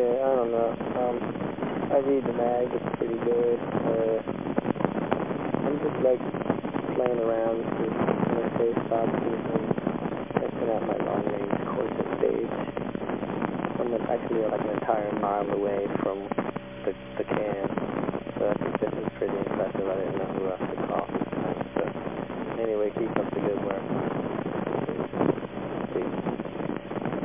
Yeah, I don't know. Um, I read the mag, it's pretty good. Uh, I'm just like playing around with my safe boxes and testing out my long range course at stage. I'm actually like an entire mile away from the, the camp, so I think this is pretty impressive. I didn't know who else to call this. So anyway, keep up.